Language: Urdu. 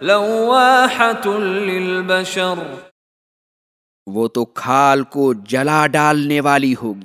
لواحة للبشر. وہ تو کھال کو جلا ڈالنے والی ہوگی۔